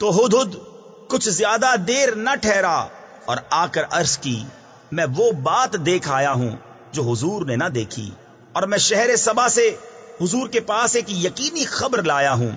تو ہد ہد کچھ زیادہ دیر نہ ٹھہرا اور آ کر عرض کی، میں وہ بات دیکھ آیا ہوں جو حضور نے نہ دیکھی۔ اور میں شہر سبا سے حضور کے پاس ایک یقینی خبر لایا ہوں۔